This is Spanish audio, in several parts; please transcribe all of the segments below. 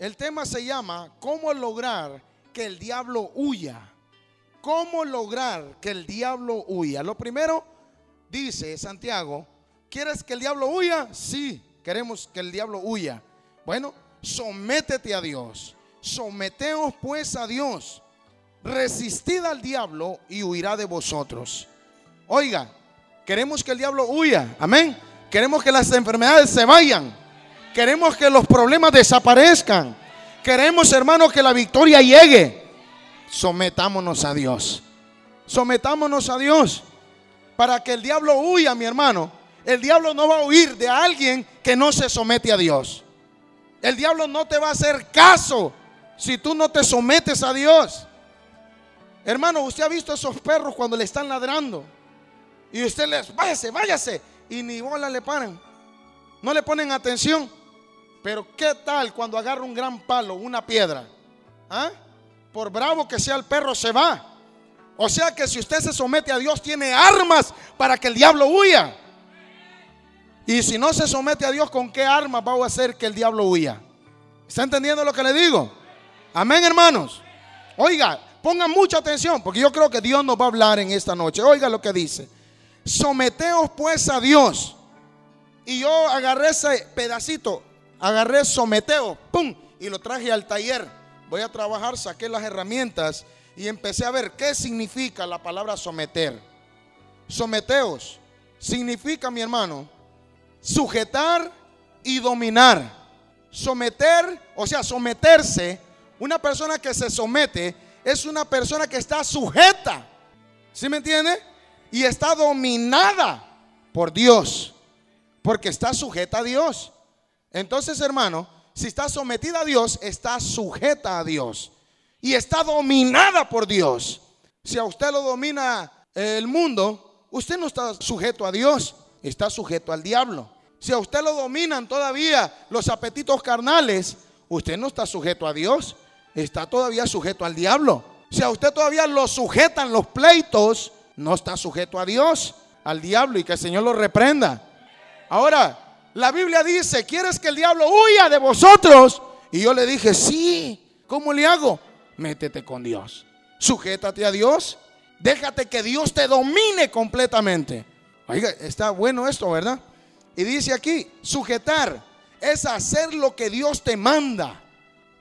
El tema se llama ¿Cómo lograr que el diablo huya? ¿Cómo lograr que el diablo huya? Lo primero, dice Santiago, ¿quieres que el diablo huya? Sí, queremos que el diablo huya. Bueno, sométete a Dios. Someteos pues a Dios. Resistid al diablo y huirá de vosotros. Oiga, queremos que el diablo huya. Amén. Queremos que las enfermedades se vayan. Queremos que los problemas desaparezcan. Queremos, hermanos, que la victoria llegue. Sometámonos a Dios. Sometámonos a Dios. Para que el diablo huya, mi hermano. El diablo no va a huir de alguien que no se somete a Dios. El diablo no te va a hacer caso si tú no te sometes a Dios. Hermano, usted ha visto esos perros cuando le están ladrando. Y usted les, váyase, váyase. Y ni bola le paran. No le ponen atención. Pero ¿qué tal cuando agarra un gran palo, una piedra? ¿Ah? Por bravo que sea el perro, se va. O sea que si usted se somete a Dios, tiene armas para que el diablo huya. Y si no se somete a Dios, ¿con qué armas va a hacer que el diablo huya? ¿Está entendiendo lo que le digo? Amén, hermanos. Oiga, pongan mucha atención, porque yo creo que Dios nos va a hablar en esta noche. Oiga lo que dice. Someteos pues a Dios. Y yo agarré ese pedacito, agarré someteo, pum, y lo traje al taller. Voy a trabajar, saqué las herramientas y empecé a ver qué significa la palabra someter. Someteos significa, mi hermano, sujetar y dominar. Someter, o sea, someterse, una persona que se somete es una persona que está sujeta. ¿Sí me entiende? Y está dominada por Dios, porque está sujeta a Dios. Entonces, hermano, si está sometida a Dios, está sujeta a Dios y está dominada por Dios. Si a usted lo domina el mundo, usted no está sujeto a Dios, está sujeto al diablo. Si a usted lo dominan todavía los apetitos carnales, usted no está sujeto a Dios, está todavía sujeto al diablo. Si a usted todavía lo sujetan los pleitos, no está sujeto a Dios, al diablo y que el Señor lo reprenda. Ahora, la Biblia dice, ¿quieres que el diablo huya de vosotros? Y yo le dije, sí, ¿cómo le hago? Métete con Dios. Sujétate a Dios. Déjate que Dios te domine completamente. Oiga, está bueno esto, ¿verdad? Y dice aquí, sujetar es hacer lo que Dios te manda.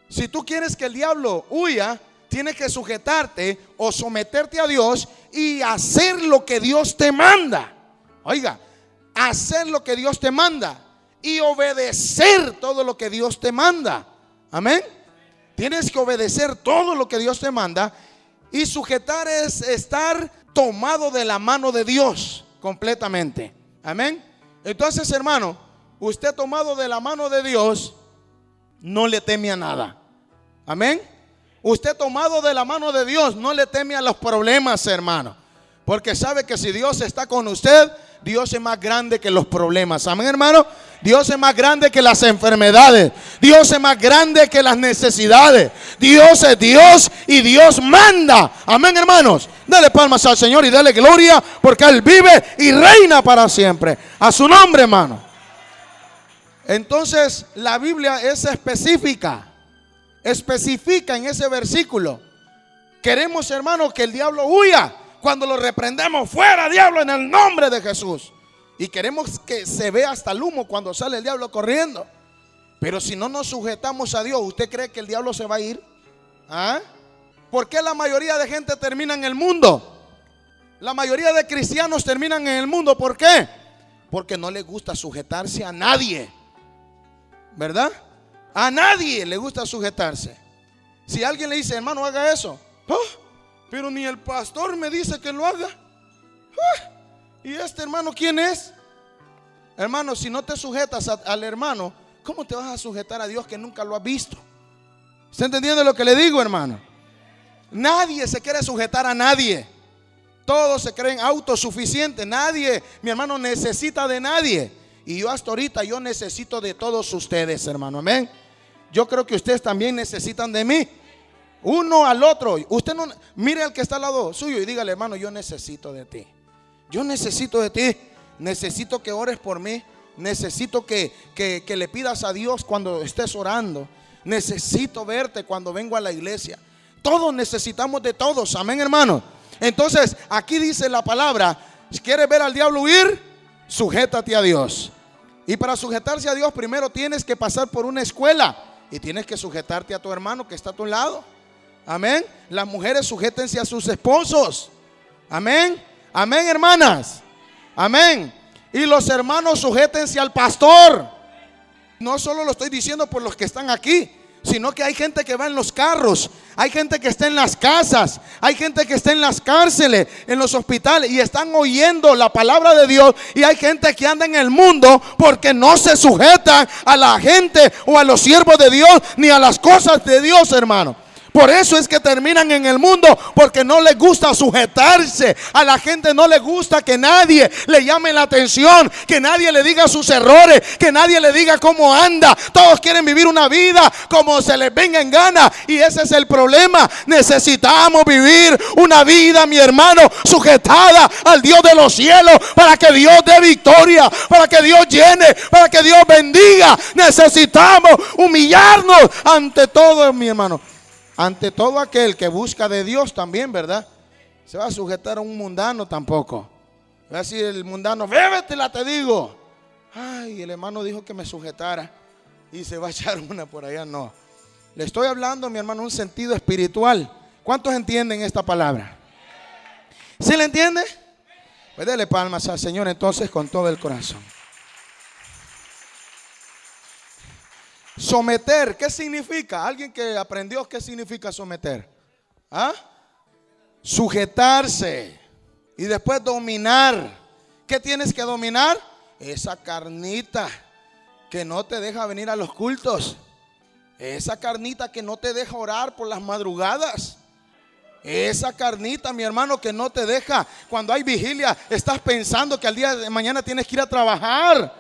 Si tú quieres que el diablo huya, tienes que sujetarte o someterte a Dios y hacer lo que Dios te manda. Oiga, hacer lo que Dios te manda y obedecer todo lo que Dios te manda. Amén. Tienes que obedecer todo lo que Dios te manda y sujetar es estar tomado de la mano de Dios completamente. Amén. Entonces, hermano, usted tomado de la mano de Dios, no le teme a nada. Amén. Usted tomado de la mano de Dios, no le teme a los problemas, hermano. Porque sabe que si Dios está con usted, Dios es más grande que los problemas. Amén, hermano. Dios es más grande que las enfermedades. Dios es más grande que las necesidades. Dios es Dios y Dios manda. Amén, hermanos. Dale palmas al Señor y dale gloria porque Él vive y reina para siempre. A su nombre, hermano. Entonces, la Biblia es específica. Especifica en ese versículo. Queremos, hermanos, que el diablo huya cuando lo reprendemos, fuera diablo en el nombre de Jesús. Y queremos que se vea hasta el humo cuando sale el diablo corriendo. Pero si no nos sujetamos a Dios, ¿usted cree que el diablo se va a ir? ¿Ah? ¿Por qué la mayoría de gente termina en el mundo? La mayoría de cristianos terminan en el mundo. ¿Por qué? Porque no les gusta sujetarse a nadie. ¿Verdad? A nadie le gusta sujetarse. Si alguien le dice, hermano, haga eso. ¡Oh! Pero ni el pastor me dice que lo haga. ¡Ah! ¿Y este hermano quién es? Hermano, si no te sujetas al hermano, ¿cómo te vas a sujetar a Dios que nunca lo has visto? ¿Está entendiendo lo que le digo, hermano? Nadie se quiere sujetar a nadie. Todos se creen autosuficientes. Nadie, mi hermano, necesita de nadie. Y yo hasta ahorita, yo necesito de todos ustedes, hermano. Amén. Yo creo que ustedes también necesitan de mí. Uno al otro. Usted no, mire al que está al lado suyo y dígale, hermano, yo necesito de ti. Yo necesito de ti. Necesito que ores por mí. Necesito que, que, le pidas a Dios cuando estés orando. Necesito verte cuando vengo a la iglesia. Todos necesitamos de todos. Amén, hermano. Entonces, aquí dice la palabra, si quieres ver al diablo huir, sujétate a Dios. Y para sujetarse a Dios, primero tienes que pasar por una escuela y tienes que sujetarte a tu hermano que está a tu lado. Amén. Las mujeres sujétense a sus esposos. Amén. Amén, hermanas. Amén. Y los hermanos sujétense al pastor. No solo lo estoy diciendo por los que están aquí, sino que hay gente que va en los carros, hay gente que está en las casas, hay gente que está en las cárceles, en los hospitales y están oyendo la palabra de Dios y hay gente que anda en el mundo porque no se sujeta a la gente o a los siervos de Dios ni a las cosas de Dios, hermano. Por eso es que terminan en el mundo, porque no les gusta sujetarse. A la gente no le gusta que nadie le llame la atención, que nadie le diga sus errores, que nadie le diga cómo anda. Todos quieren vivir una vida como se les venga en gana. Y ese es el problema. Necesitamos vivir una vida, mi hermano, sujetada al Dios de los cielos, para que Dios dé victoria, para que Dios llene, para que Dios bendiga. Necesitamos humillarnos ante todo, mi hermano ante todo aquel que busca de Dios también, ¿verdad? Se va a sujetar a un mundano tampoco. Va a decir el mundano, bébetela, te digo. Ay, el hermano dijo que me sujetara y se va a echar una por allá. No. Le estoy hablando, mi hermano, un sentido espiritual. ¿Cuántos entienden esta palabra? ¿Sí le entiende? Pues dele palmas al Señor entonces con todo el corazón. Someter, ¿qué significa? Alguien que aprendió qué significa someter. ¿Ah? Sujetarse y después dominar. ¿Qué tienes que dominar? Esa carnita que no te deja venir a los cultos. Esa carnita que no te deja orar por las madrugadas. Esa carnita, mi hermano, que no te deja cuando hay vigilia, estás pensando que al día de mañana tienes que ir a trabajar.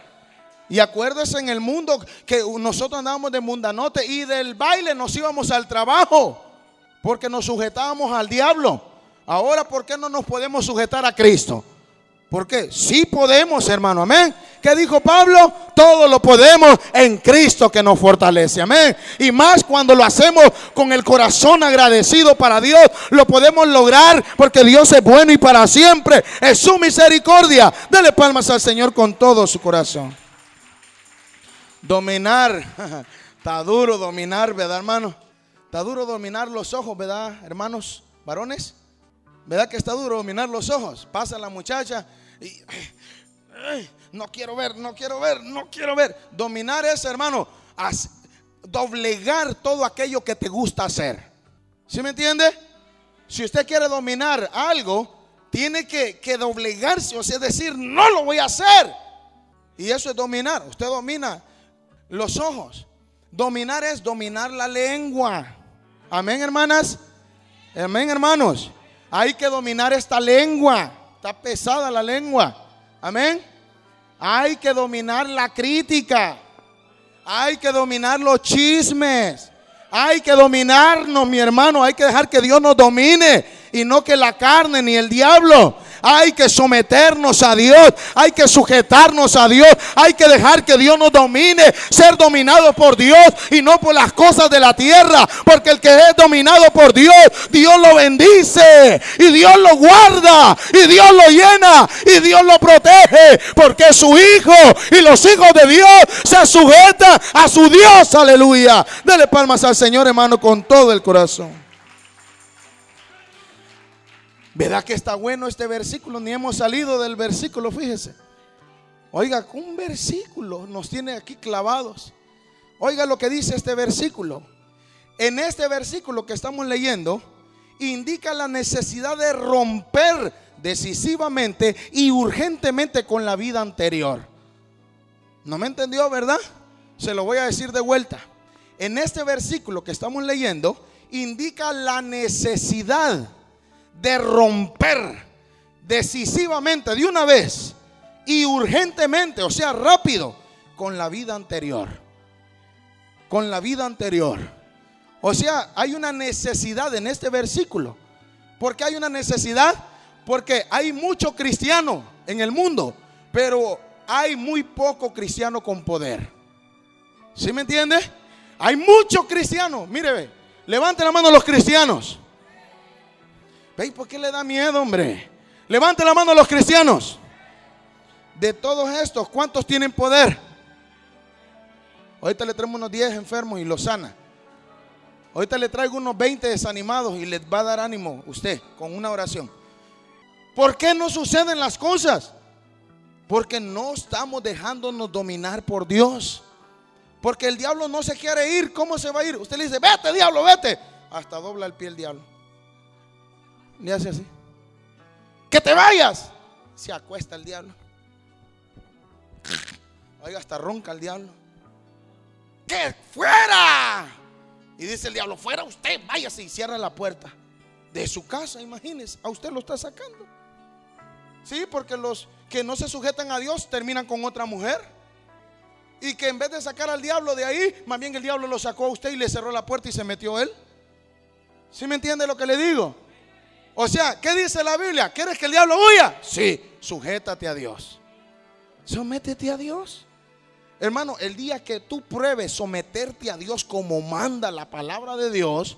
Y acuérdese en el mundo que nosotros andábamos de mundanote y del baile nos íbamos al trabajo porque nos sujetábamos al diablo. Ahora, ¿por qué no nos podemos sujetar a Cristo? Porque sí podemos, hermano, amén. ¿Qué dijo Pablo? Todo lo podemos en Cristo que nos fortalece, amén. Y más cuando lo hacemos con el corazón agradecido para Dios, lo podemos lograr porque Dios es bueno y para siempre es su misericordia. Dele palmas al Señor con todo su corazón. Dominar. Está duro dominar, ¿verdad, hermano? Está duro dominar los ojos, ¿verdad, hermanos varones? ¿Verdad que está duro dominar los ojos? Pasa la muchacha y no quiero ver, no quiero ver, no quiero ver. Dominar es, hermano, doblegar todo aquello que te gusta hacer. ¿Sí me entiende? Si usted quiere dominar algo, tiene que, que doblegarse, o sea, decir, no lo voy a hacer. Y eso es dominar. Usted domina los ojos. Dominar es dominar la lengua. Amén, hermanas. Amén, hermanos. Hay que dominar esta lengua. Está pesada la lengua. Amén. Hay que dominar la crítica. Hay que dominar los chismes. Hay que dominarnos, mi hermano. Hay que dejar que Dios nos domine y no que la carne ni el diablo. Hay que someternos a Dios, hay que sujetarnos a Dios, hay que dejar que Dios nos domine, ser dominado por Dios y no por las cosas de la tierra, porque el que es dominado por Dios, Dios lo bendice y Dios lo guarda y Dios lo llena y Dios lo protege, porque su hijo y los hijos de Dios se sujetan a su Dios, aleluya. Dele palmas al Señor, hermano, con todo el corazón. ¿Verdad que está bueno este versículo? Ni hemos salido del versículo, fíjese. Oiga, un versículo nos tiene aquí clavados. Oiga lo que dice este versículo. En este versículo que estamos leyendo, indica la necesidad de romper decisivamente y urgentemente con la vida anterior. ¿No me entendió, verdad? Se lo voy a decir de vuelta. En este versículo que estamos leyendo, indica la necesidad de romper decisivamente de una vez y urgentemente, o sea, rápido, con la vida anterior. Con la vida anterior. O sea, hay una necesidad en este versículo. ¿Por qué hay una necesidad? Porque hay mucho cristiano en el mundo, pero hay muy poco cristiano con poder. ¿Sí me entiende? Hay muchos cristianos. Mire. Levante la mano a los cristianos. ¿Veis por qué le da miedo, hombre? Levante la mano a los cristianos. De todos estos, ¿cuántos tienen poder? Ahorita le traemos unos 10 enfermos y los sana. Ahorita le traigo unos 20 desanimados y les va a dar ánimo usted con una oración. ¿Por qué no suceden las cosas? Porque no estamos dejándonos dominar por Dios. Porque el diablo no se quiere ir. ¿Cómo se va a ir? Usted le dice, vete diablo, vete. Hasta dobla el pie el diablo. Le hace así. Que te vayas. Se acuesta el diablo. Oiga, hasta ronca el diablo. Que fuera. Y dice el diablo, fuera usted, váyase y cierra la puerta de su casa, imagínese, a usted lo está sacando. Sí, porque los que no se sujetan a Dios terminan con otra mujer. Y que en vez de sacar al diablo de ahí, más bien el diablo lo sacó a usted y le cerró la puerta y se metió él. ¿Sí me entiende lo que le digo? O sea, ¿qué dice la Biblia? ¿Quieres que el diablo huya? Sí, sujétate a Dios. Sométete a Dios. Hermano, el día que tú pruebes someterte a Dios como manda la palabra de Dios,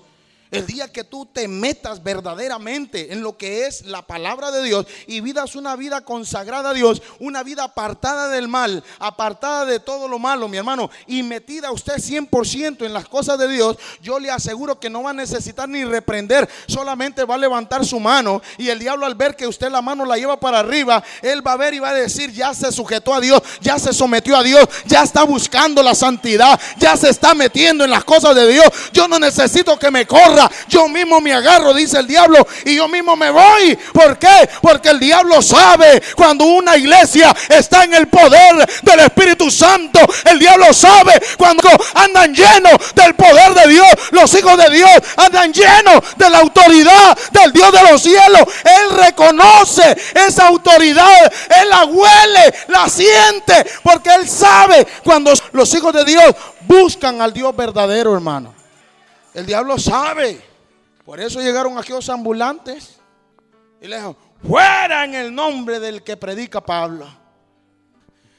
el día que tú te metas verdaderamente en lo que es la palabra de Dios y vidas una vida consagrada a Dios, una vida apartada del mal, apartada de todo lo malo, mi hermano, y metida usted 100% en las cosas de Dios, yo le aseguro que no va a necesitar ni reprender, solamente va a levantar su mano y el diablo al ver que usted la mano la lleva para arriba, él va a ver y va a decir, ya se sujetó a Dios, ya se sometió a Dios, ya está buscando la santidad, ya se está metiendo en las cosas de Dios. Yo no necesito que me corra yo mismo me agarro, dice el diablo, y yo mismo me voy. ¿Por qué? Porque el diablo sabe cuando una iglesia está en el poder del Espíritu Santo. El diablo sabe cuando andan llenos del poder de Dios. Los hijos de Dios andan llenos de la autoridad del Dios de los cielos. Él reconoce esa autoridad. Él la huele, la siente. Porque él sabe cuando los hijos de Dios buscan al Dios verdadero, hermano. El diablo sabe. Por eso llegaron aquellos ambulantes y le dijeron, fuera en el nombre del que predica Pablo.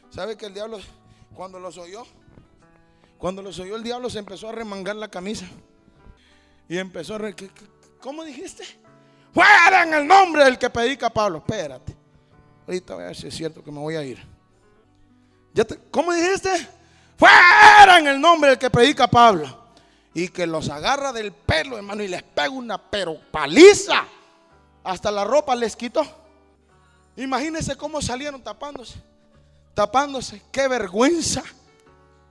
¿Sabe que el diablo, cuando los oyó, cuando los oyó el diablo se empezó a remangar la camisa y empezó a... Re ¿Cómo dijiste? Fuera en el nombre del que predica Pablo. Espérate. Ahorita voy a ver si es cierto que me voy a ir. ¿Ya ¿Cómo dijiste? Fuera en el nombre del que predica Pablo y que los agarra del pelo, hermano, y les pega una pero paliza. Hasta la ropa les quitó. Imagínense cómo salieron tapándose. Tapándose. Qué vergüenza.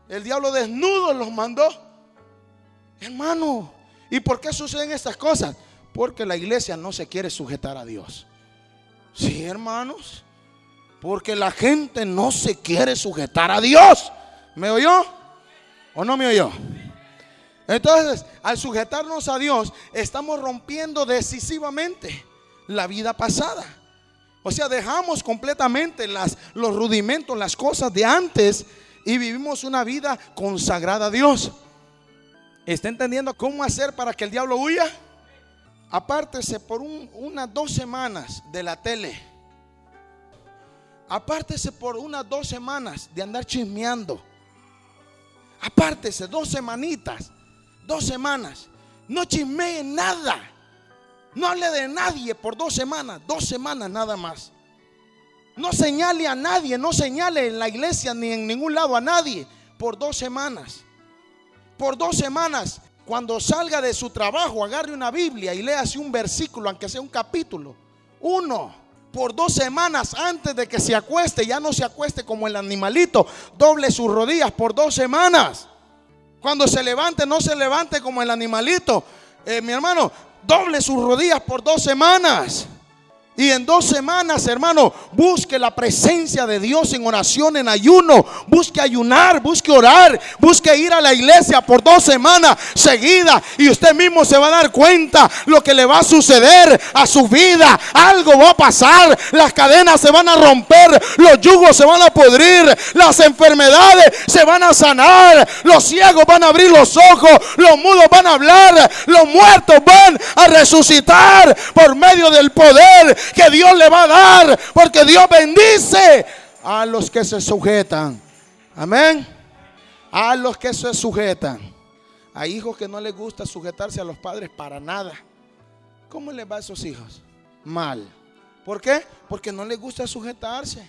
El diablo desnudo los mandó. Hermano, ¿y por qué suceden estas cosas? Porque la iglesia no se quiere sujetar a Dios. Sí, hermanos. Porque la gente no se quiere sujetar a Dios. ¿Me oyó? ¿O no me oyó? Entonces, al sujetarnos a Dios, estamos rompiendo decisivamente la vida pasada. O sea, dejamos completamente los rudimentos, las cosas de antes y vivimos una vida consagrada a Dios. ¿Está entendiendo cómo hacer para que el diablo huya? Apártese por unas dos semanas de la tele. Apártese por unas dos semanas de andar chismeando. Apártese dos semanitas dos semanas. No chismee nada. No hable de nadie por dos semanas. Dos semanas nada más. No señale a nadie. No señale en la iglesia ni en ningún lado a nadie por dos semanas. Por dos semanas. Cuando salga de su trabajo, agarre una Biblia y léase un versículo, aunque sea un capítulo. Uno por dos semanas antes de que se acueste, ya no se acueste como el animalito, doble sus rodillas por dos semanas. Cuando se levante, no se levante como el animalito. Eh, mi hermano, doble sus rodillas por dos semanas. Y en dos semanas, hermano, busque la presencia de Dios en oración, en ayuno. Busque ayunar, busque orar, busque ir a la iglesia por dos semanas seguidas. Y usted mismo se va a dar cuenta lo que le va a suceder a su vida. Algo va a pasar. Las cadenas se van a romper. Los yugos se van a podrir. Las enfermedades se van a sanar. Los ciegos van a abrir los ojos. Los mudos van a hablar. Los muertos van a resucitar por medio del poder que Dios le va a dar, porque Dios bendice a los que se sujetan. Amén. A los que se sujetan. Hay hijos que no les gusta sujetarse a los padres para nada. ¿Cómo les va a esos hijos? Mal. ¿Por qué? Porque no les gusta sujetarse.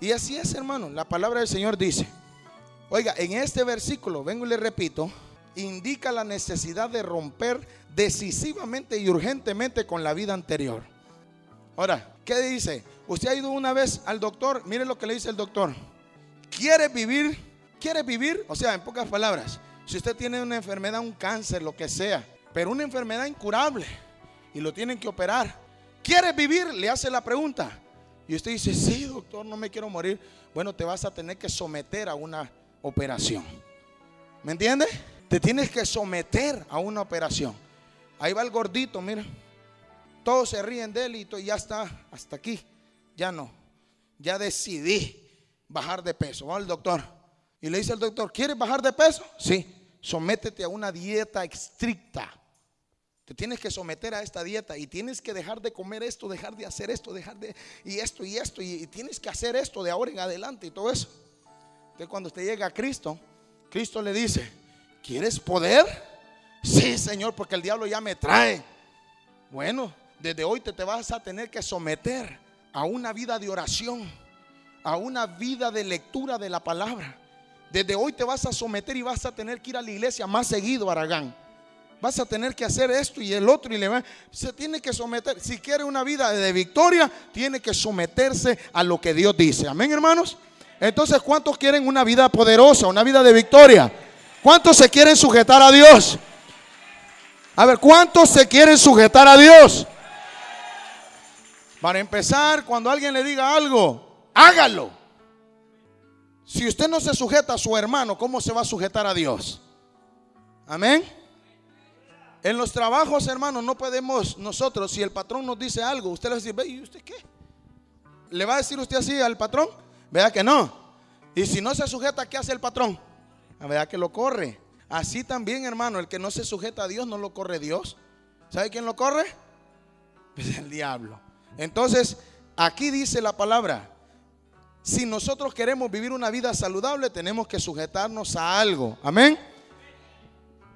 Y así es, hermano. La palabra del Señor dice, oiga, en este versículo, vengo y le repito, indica la necesidad de romper decisivamente y urgentemente con la vida anterior. Ahora, ¿qué dice? Usted ha ido una vez al doctor, mire lo que le dice el doctor. ¿Quiere vivir? ¿Quiere vivir? O sea, en pocas palabras, si usted tiene una enfermedad, un cáncer, lo que sea, pero una enfermedad incurable y lo tienen que operar, ¿quiere vivir? Le hace la pregunta. Y usted dice, sí, doctor, no me quiero morir. Bueno, te vas a tener que someter a una operación. ¿Me entiende? Te tienes que someter a una operación. Ahí va el gordito, mira. Todos se ríen de él y ya está hasta aquí. Ya no. Ya decidí bajar de peso. Va al doctor. Y le dice al doctor, ¿quieres bajar de peso? Sí. Sométete a una dieta estricta. Te tienes que someter a esta dieta y tienes que dejar de comer esto, dejar de hacer esto, dejar de y esto y esto y, tienes que hacer esto de ahora en adelante y todo eso. Entonces cuando usted llega a Cristo, Cristo le dice, ¿quieres poder? Sí, Señor, porque el diablo ya me trae. Bueno, desde hoy te, te vas a tener que someter a una vida de oración, a una vida de lectura de la palabra. Desde hoy te vas a someter y vas a tener que ir a la iglesia más seguido, Aragán. Vas a tener que hacer esto y el otro y le se tiene que someter. Si quiere una vida de victoria, tiene que someterse a lo que Dios dice. Amén, hermanos. Entonces, ¿cuántos quieren una vida poderosa, una vida de victoria? ¿Cuántos se quieren sujetar a Dios? A ver, ¿cuántos se quieren sujetar a Dios? Para empezar, cuando alguien le diga algo, hágalo. Si usted no se sujeta a su hermano, ¿cómo se va a sujetar a Dios? Amén. En los trabajos, hermanos, no podemos nosotros, si el patrón nos dice algo, usted le va a decir, ¿y usted qué? ¿Le va a decir usted así al patrón? Vea que no. Y si no se sujeta, ¿qué hace el patrón? Vea que lo corre. Así también, hermano, el que no se sujeta a Dios, no lo corre Dios. ¿Sabe quién lo corre? Pues el diablo. Entonces, aquí dice la palabra, si nosotros queremos vivir una vida saludable, tenemos que sujetarnos a algo. Amén.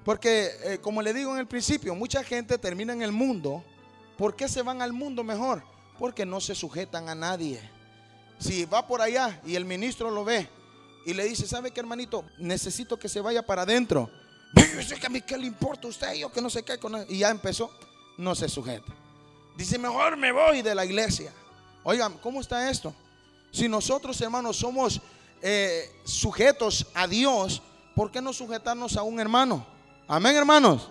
Porque, eh, como le digo en el principio, mucha gente termina en el mundo. ¿Por qué se van al mundo mejor? Porque no se sujetan a nadie. Si va por allá y el ministro lo ve y le dice, ¿sabe qué, hermanito? Necesito que se vaya para adentro. que a mí qué le importa a usted, yo que no sé qué. Y ya empezó, no se sujeta. Dice, mejor me voy de la iglesia. Oigan, ¿cómo está esto? Si nosotros, hermanos, somos eh, sujetos a Dios, ¿por qué no sujetarnos a un hermano? Amén, hermanos.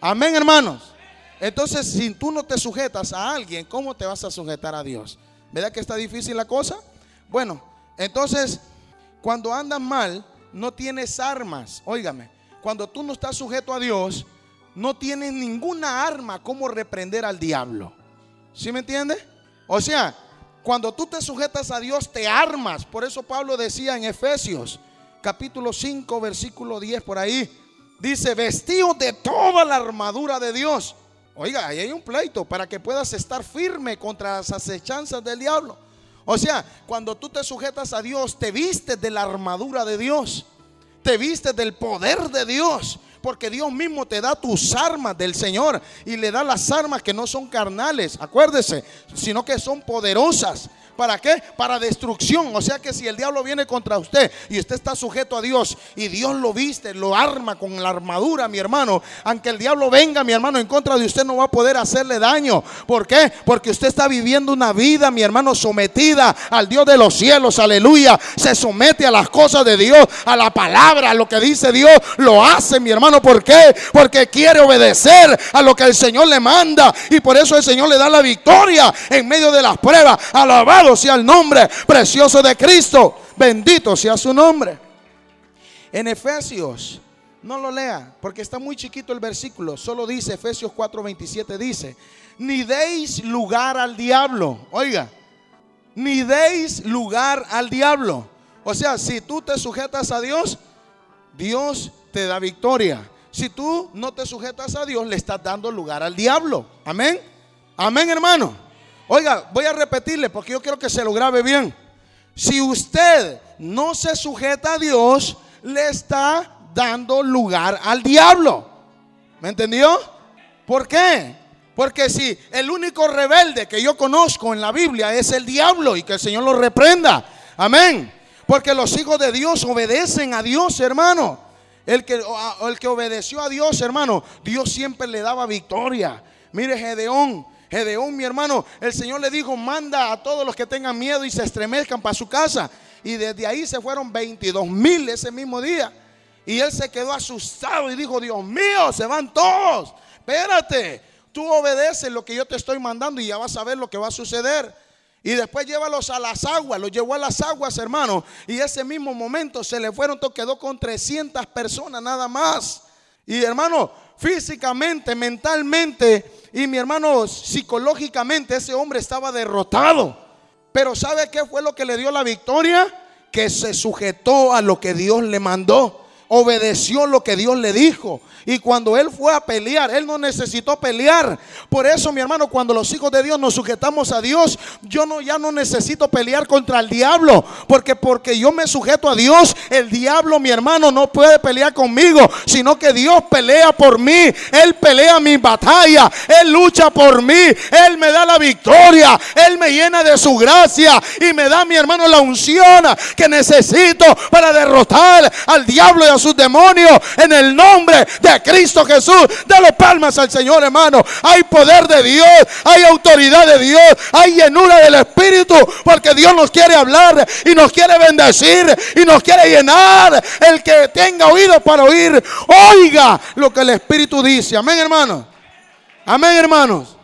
Amén, hermanos. Entonces, si tú no te sujetas a alguien, ¿cómo te vas a sujetar a Dios? ¿Verdad que está difícil la cosa? Bueno, entonces, cuando andas mal, no tienes armas. Óigame, cuando tú no estás sujeto a Dios, no tienes ninguna arma como reprender al diablo. ¿Sí me entiende? O sea, cuando tú te sujetas a Dios, te armas. Por eso Pablo decía en Efesios, capítulo 5, versículo 10, por ahí, Dice, vestido de toda la armadura de Dios. Oiga, ahí hay un pleito para que puedas estar firme contra las acechanzas del diablo. O sea, cuando tú te sujetas a Dios, te vistes de la armadura de Dios. Te vistes del poder de Dios. Porque Dios mismo te da tus armas del Señor y le da las armas que no son carnales, acuérdese, sino que son poderosas ¿Para qué? Para destrucción. O sea que si el diablo viene contra usted y usted está sujeto a Dios y Dios lo viste, lo arma con la armadura, mi hermano, aunque el diablo venga, mi hermano, en contra de usted no va a poder hacerle daño. ¿Por qué? Porque usted está viviendo una vida, mi hermano, sometida al Dios de los cielos. Aleluya. Se somete a las cosas de Dios, a la palabra, a lo que dice Dios. Lo hace, mi hermano. ¿Por qué? Porque quiere obedecer a lo que el Señor le manda. Y por eso el Señor le da la victoria en medio de las pruebas. Alabado sea el nombre precioso de Cristo. Bendito sea su nombre. En Efesios, no lo lea, porque está muy chiquito el versículo. Solo dice, Efesios 4:27 dice, ni deis lugar al diablo. Oiga, ni deis lugar al diablo. O sea, si tú te sujetas a Dios, Dios te da victoria. Si tú no te sujetas a Dios, le estás dando lugar al diablo. Amén. Amén, hermano. Oiga, voy a repetirle porque yo quiero que se lo grabe bien. Si usted no se sujeta a Dios, le está dando lugar al diablo. ¿Me entendió? ¿Por qué? Porque si el único rebelde que yo conozco en la Biblia es el diablo y que el Señor lo reprenda. Amén. Porque los hijos de Dios obedecen a Dios, hermano. El que, el que obedeció a Dios, hermano, Dios siempre le daba victoria. Mire, Gedeón, Gedeón, mi hermano, el Señor le dijo, manda a todos los que tengan miedo y se estremezcan para su casa. Y desde ahí se fueron 22 mil ese mismo día. Y él se quedó asustado y dijo, Dios mío, se van todos. Espérate, tú obedeces lo que yo te estoy mandando y ya vas a ver lo que va a suceder. Y después llévalos a las aguas, los llevó a las aguas, hermano. Y ese mismo momento se le fueron, quedó con 300 personas nada más. Y hermano, físicamente, mentalmente y mi hermano, psicológicamente ese hombre estaba derrotado. Pero ¿sabe qué fue lo que le dio la victoria? Que se sujetó a lo que Dios le mandó obedeció lo que Dios le dijo. Y cuando él fue a pelear, él no necesitó pelear. Por eso, mi hermano, cuando los hijos de Dios nos sujetamos a Dios, yo no ya no necesito pelear contra el diablo, porque porque yo me sujeto a Dios, el diablo, mi hermano, no puede pelear conmigo, sino que Dios pelea por mí. Él pelea mi batalla, él lucha por mí, él me da la victoria, él me llena de su gracia y me da, mi hermano, la unción que necesito para derrotar al diablo y a sus demonios en el nombre de Cristo Jesús. Dale palmas al Señor, hermano. Hay poder de Dios, hay autoridad de Dios, hay llenura del Espíritu, porque Dios nos quiere hablar y nos quiere bendecir y nos quiere llenar. El que tenga oído para oír, oiga lo que el Espíritu dice. Amén, hermano. Amén, hermanos.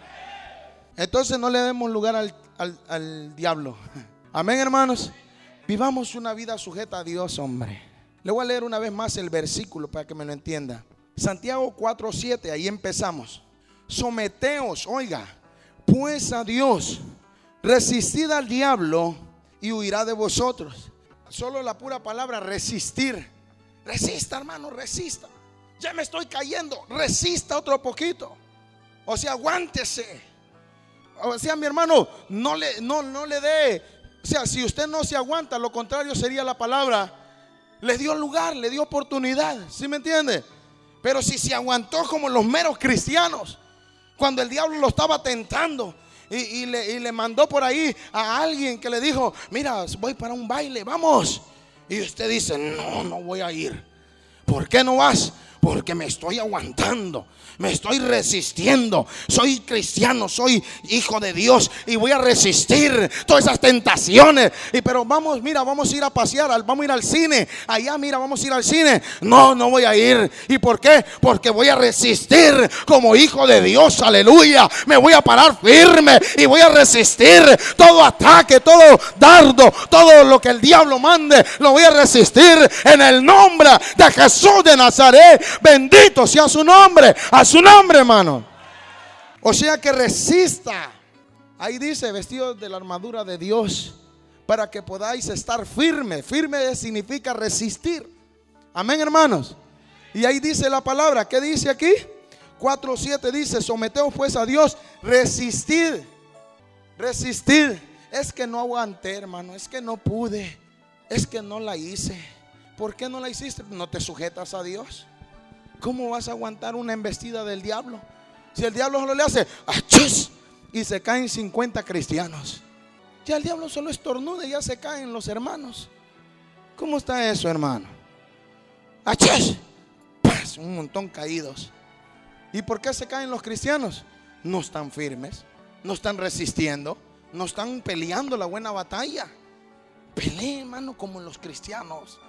Entonces no le demos lugar al, al diablo. Amén, hermanos. Vivamos una vida sujeta a Dios, hombre. Le voy a leer una vez más el versículo para que me lo entienda. Santiago 4:7, ahí empezamos. Someteos, oiga, pues a Dios, resistid al diablo y huirá de vosotros. Solo la pura palabra resistir. Resista, hermano, resista. Ya me estoy cayendo. Resista otro poquito. O sea, aguántese. O sea, mi hermano, no le, no, no le dé. O sea, si usted no se aguanta, lo contrario sería la palabra le dio lugar, le dio oportunidad. ¿Sí me entiende? Pero si se aguantó como los meros cristianos, cuando el diablo lo estaba tentando y, le, y, le, mandó por ahí a alguien que le dijo, mira, voy para un baile, vamos. Y usted dice, no, no voy a ir. ¿Por qué no vas? Porque me estoy aguantando me estoy resistiendo. Soy cristiano, soy hijo de Dios y voy a resistir todas esas tentaciones. Y pero vamos, mira, vamos a ir a pasear, vamos a ir al cine. Allá, mira, vamos a ir al cine. No, no voy a ir. ¿Y por qué? Porque voy a resistir como hijo de Dios. Aleluya. Me voy a parar firme y voy a resistir todo ataque, todo dardo, todo lo que el diablo mande. Lo voy a resistir en el nombre de Jesús de Nazaret. Bendito sea su nombre. A su nombre, hermano. O sea que resista. Ahí dice, vestido de la armadura de Dios, para que podáis estar firme. Firme significa resistir. Amén, hermanos. Y ahí dice la palabra, ¿qué dice aquí? 4.7 dice, someteos pues a Dios, resistir. Resistir. Es que no aguanté, hermano, es que no pude, es que no la hice. ¿Por qué no la hiciste? No te sujetas a Dios. ¿Cómo vas a aguantar una embestida del diablo? Si el diablo solo le hace ¡achis! y se caen 50 cristianos. Ya el diablo solo estornuda y ya se caen los hermanos. ¿Cómo está eso, hermano? ¡achis! ¡Paz! Un montón caídos. ¿Y por qué se caen los cristianos? No están firmes, no están resistiendo, no están peleando la buena batalla. Pelee, hermano, como los cristianos.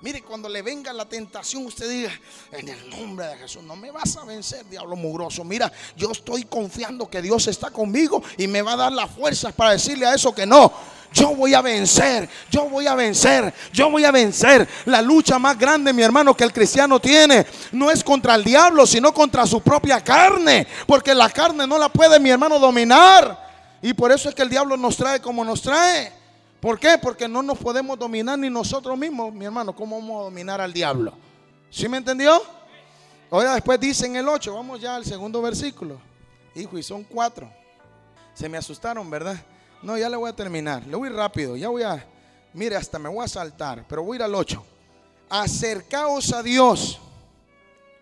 Mire, cuando le venga la tentación, usted diga, en el nombre de Jesús, no me vas a vencer, diablo mugroso. Mira, yo estoy confiando que Dios está conmigo y me va a dar las fuerzas para decirle a eso que no. Yo voy a vencer, yo voy a vencer, yo voy a vencer. La lucha más grande, mi hermano, que el cristiano tiene no es contra el diablo, sino contra su propia carne. Porque la carne no la puede, mi hermano, dominar. Y por eso es que el diablo nos trae como nos trae. ¿Por qué? Porque no nos podemos dominar ni nosotros mismos, mi hermano. ¿Cómo vamos a dominar al diablo? ¿Sí me entendió? Ahora después dice en el 8, vamos ya al segundo versículo. Hijo, y son cuatro. Se me asustaron, ¿verdad? No, ya le voy a terminar. Le voy rápido, ya voy a... Mire, hasta me voy a saltar, pero voy a ir al 8. acercaos a Dios.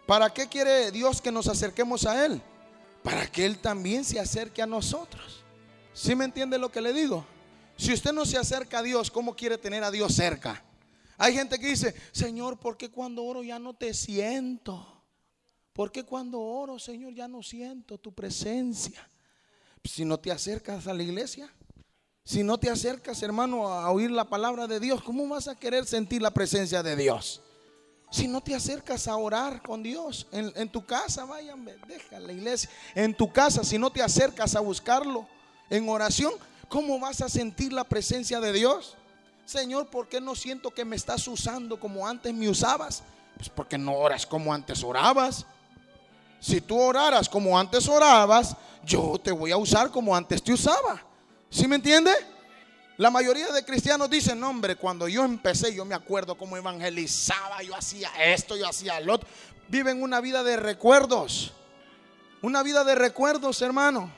¿Para qué quiere Dios que nos acerquemos a Él? Para que Él también se acerque a nosotros. ¿Sí me entiende lo que le digo? Si usted no se acerca a Dios, ¿cómo quiere tener a Dios cerca? Hay gente que dice, Señor, ¿por qué cuando oro ya no te siento? ¿Por qué cuando oro, Señor, ya no siento tu presencia? Si no te acercas a la iglesia, si no te acercas, hermano, a oír la palabra de Dios, ¿cómo vas a querer sentir la presencia de Dios? Si no te acercas a orar con Dios en, tu casa, vayan, deja la iglesia. En tu casa, si no te acercas a buscarlo en oración, ¿cómo vas a sentir la presencia de Dios? Señor, ¿por qué no siento que me estás usando como antes me usabas? Pues porque no oras como antes orabas. Si tú oraras como antes orabas, yo te voy a usar como antes te usaba. ¿Sí me entiende? La mayoría de cristianos dicen, no, hombre, cuando yo empecé, yo me acuerdo cómo evangelizaba, yo hacía esto, yo hacía lo otro. Viven una vida de recuerdos. Una vida de recuerdos, hermano.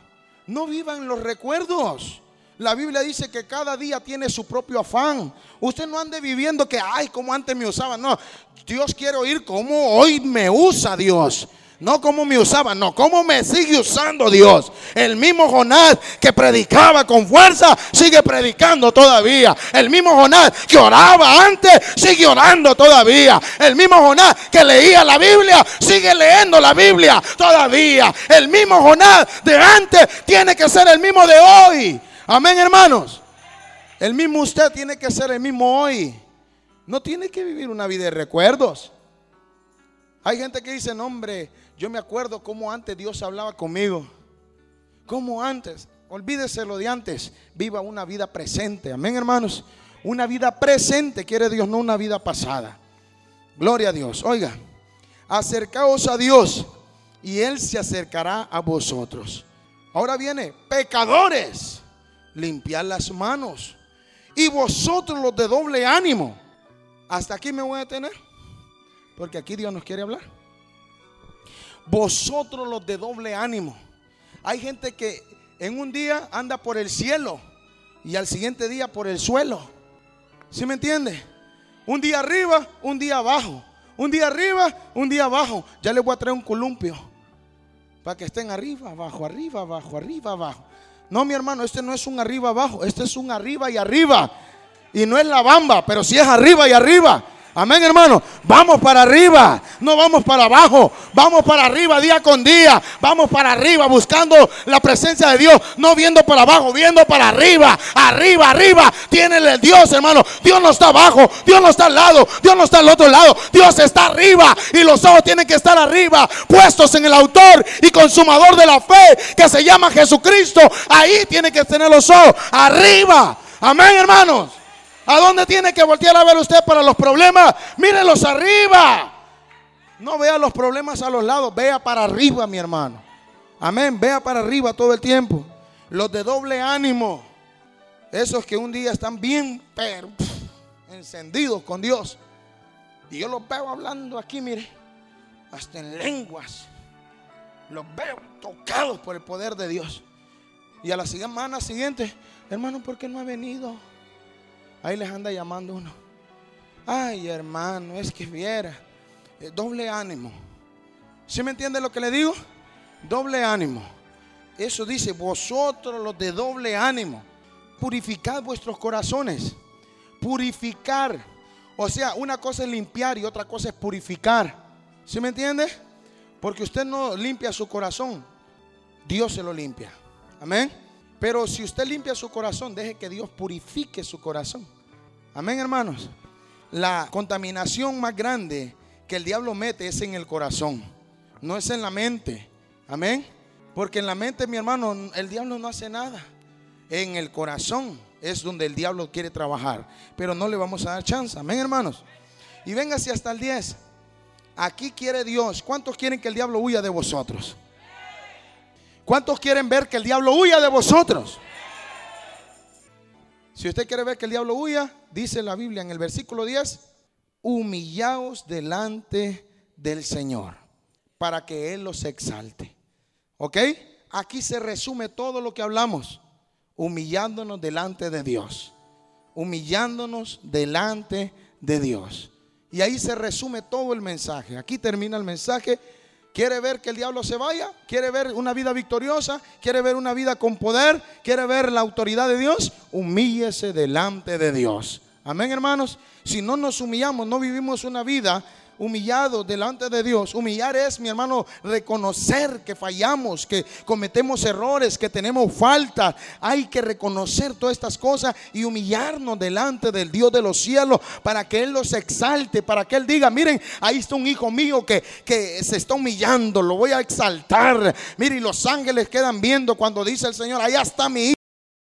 No vivan los recuerdos. La Biblia dice que cada día tiene su propio afán. Usted no ande viviendo que, ay, como antes me usaba. No, Dios quiere oír cómo hoy me usa Dios. No como me usaba, no, como me sigue usando Dios. El mismo Jonás que predicaba con fuerza, sigue predicando todavía. El mismo Jonás que oraba antes, sigue orando todavía. El mismo Jonás que leía la Biblia, sigue leyendo la Biblia todavía. El mismo Jonás de antes tiene que ser el mismo de hoy. Amén, hermanos. El mismo usted tiene que ser el mismo hoy. No tiene que vivir una vida de recuerdos. Hay gente que dice, no, hombre, yo me acuerdo cómo antes Dios hablaba conmigo. Cómo antes. Olvídese lo de antes. Viva una vida presente. Amén, hermanos. Una vida presente quiere Dios, no una vida pasada. Gloria a Dios. Oiga, acercaos a Dios y Él se acercará a vosotros. Ahora viene, pecadores limpiar las manos. Y vosotros los de doble ánimo. Hasta aquí me voy a detener. Porque aquí Dios nos quiere hablar. Vosotros los de doble ánimo. Hay gente que en un día anda por el cielo y al siguiente día por el suelo. ¿Sí me entiende? Un día arriba, un día abajo. Un día arriba, un día abajo. Ya les voy a traer un columpio. Para que estén arriba, abajo, arriba, abajo, arriba, abajo. No, mi hermano, este no es un arriba abajo, este es un arriba y arriba. Y no es la bamba, pero sí es arriba y arriba. Amén, hermano. Vamos para arriba, no vamos para abajo. Vamos para arriba día con día. Vamos para arriba buscando la presencia de Dios, no viendo para abajo, viendo para arriba. Arriba, arriba. Tiene Dios, hermano. Dios no está abajo, Dios no está al lado, Dios no está al otro lado. Dios está arriba y los ojos tienen que estar arriba, puestos en el autor y consumador de la fe que se llama Jesucristo. Ahí tiene que tener los ojos arriba. Amén, hermanos. ¿A dónde tiene que voltear a ver usted para los problemas? Mírenlos arriba. No vea los problemas a los lados, vea para arriba, mi hermano. Amén, vea para arriba todo el tiempo. Los de doble ánimo, esos que un día están bien pero, encendidos con Dios. Y yo los veo hablando aquí, mire, hasta en lenguas. Los veo tocados por el poder de Dios. Y a la semana siguiente, hermano, ¿por qué no ha venido? Ahí les anda llamando uno. Ay, hermano, es que viera. Eh, doble ánimo. ¿Sí me entiende lo que le digo? Doble ánimo. Eso dice, vosotros los de doble ánimo, purificad vuestros corazones. Purificar. O sea, una cosa es limpiar y otra cosa es purificar. ¿Sí me entiende? Porque usted no limpia su corazón, Dios se lo limpia. Amén. Pero si usted limpia su corazón, deje que Dios purifique su corazón. Amén, hermanos. La contaminación más grande que el diablo mete es en el corazón, no es en la mente. Amén. Porque en la mente, mi hermano, el diablo no hace nada. En el corazón es donde el diablo quiere trabajar. Pero no le vamos a dar chance. Amén, hermanos. Y véngase hasta el 10. Aquí quiere Dios. ¿Cuántos quieren que el diablo huya de vosotros? ¿Cuántos quieren ver que el diablo huya de vosotros? Si usted quiere ver que el diablo huya, dice la Biblia en el versículo 10, humillaos delante del Señor para que Él los exalte. ¿Ok? Aquí se resume todo lo que hablamos, humillándonos delante de Dios, humillándonos delante de Dios. Y ahí se resume todo el mensaje. Aquí termina el mensaje. ¿Quiere ver que el diablo se vaya? ¿Quiere ver una vida victoriosa? ¿Quiere ver una vida con poder? ¿Quiere ver la autoridad de Dios? Humíllese delante de Dios. Amén, hermanos. Si no nos humillamos, no vivimos una vida humillado delante de Dios. Humillar es, mi hermano, reconocer que fallamos, que cometemos errores, que tenemos falta. Hay que reconocer todas estas cosas y humillarnos delante del Dios de los cielos para que Él los exalte, para que Él diga, miren, ahí está un hijo mío que, que se está humillando, lo voy a exaltar. Miren, los ángeles quedan viendo cuando dice el Señor, allá está mi hijo